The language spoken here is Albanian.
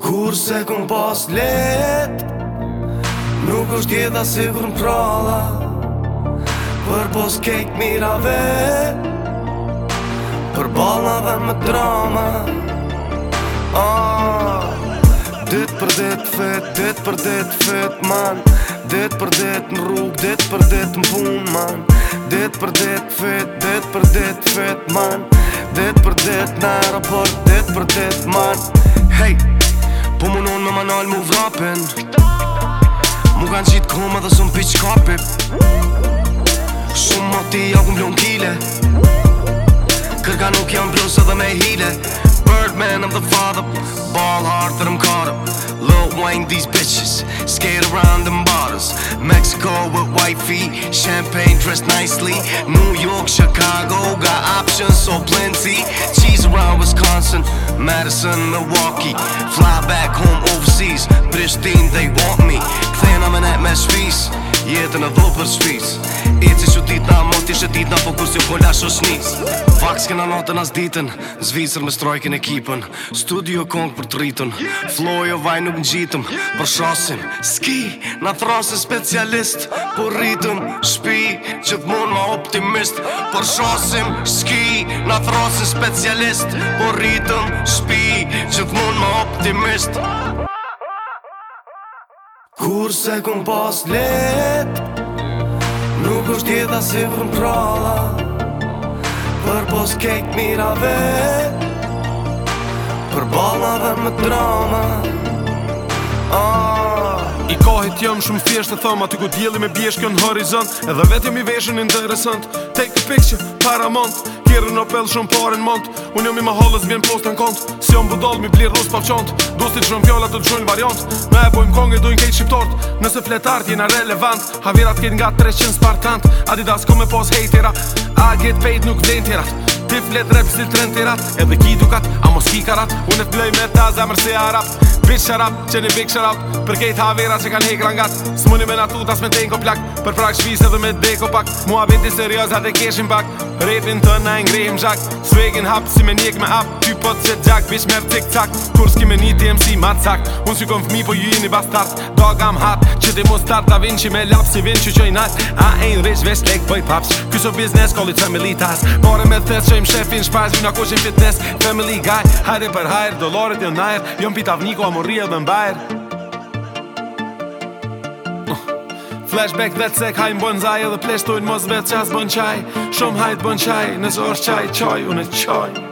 Kur se kun pas let Nuk është tjeda si kur në prala Për pos kejt mira Për balave me drama Dit për dit fit, dit për dit fit man Dit për dit në rrug, dit për dit në pun man Dit për dit fit, dit për dit fit man Dit për dit në aeroport, dit për dit man Hey! Po më nënë me manal mu vrapin Mu kanë qitë koma dhe sëm bitch kapi Shumë mati ti ja ku mblon kile Kërka nuk janë plus edhe me hile Birdman of the father Ball hard të rëmkarë Lil Wayne these bitches Skate around them bottles Mexico with white feet Champagne dressed nicely New York, Chicago Got options so plenty Cheese around Wisconsin, Madison, Milwaukee. Fly back home overseas, Pristine, they want me. Kthenem in at mes vies. jetën e dhullë për shpis Eci që dit në amot ishe dit në fokus jo po kolla shoshnis Vaks këna notën as ditën, zvisër me strojkin e kipën Studio kong për të rritën, flow jo vaj nuk në gjitëm Për shosim, ski, në thrasë specialist Për po rritëm, shpi, që të mund optimist Për shosim, ski, në thrasë specialist Për po rritëm, shpi, që të mund optimist Kur se kum pas let Nuk është jeta si vrën prala Për pos kejt mirave Për balave më dramat të jam shumë fjesht të thom Aty ku t'jeli me bjesht në horizont Edhe vetëm i veshën interesant Take a picture, paramont Kjerën në pelë shumë pare në mont Unë jam i ma hollës vjen post në kont Si jam budoll mi blirë rusë pa Dosti që në fjolla të të gjojnë variant Me e bojmë kongë e dojnë kejtë shqiptort Nëse fletart jena relevant Havirat kejtë nga 300 spartant Adidas ko me pos hejtera I get paid nuk vlen tjerat Ti flet rap si trentirat Edhe ki dukat, a mos ki karat Unë e t'bloj me ta zemër si a rap Bitch a rap, që një big Për kejt havera që kan hek rangat S'muni me natu tas me denko plak Për prak shvise dhe me deko pak Mua beti serios e keshim pak Rapin të na ingrihim gjak Swagin hap si me njek me hap po të qëtë gjak Bish merë tik tak Kur s'ki me një DMC ma të Unë si kom fmi po ju jini bastard Dog am hat Që ti mu start Da vinë që me lap si vinë që qoj nash A e në rish vesh lek bëj papsh Kyso business call it family task Mare me thes qojmë shefin shpash Vina koshin fitness Family guy Hajde për hajr Dolore t'il najr Jom pita vniku, a mu rrje mbajr Flashback dhe cek hajnë bon zaj Edhe pleshtojnë mos vetë qas bon qaj Shom hajt bon qaj Nësë orë qaj qaj unë qaj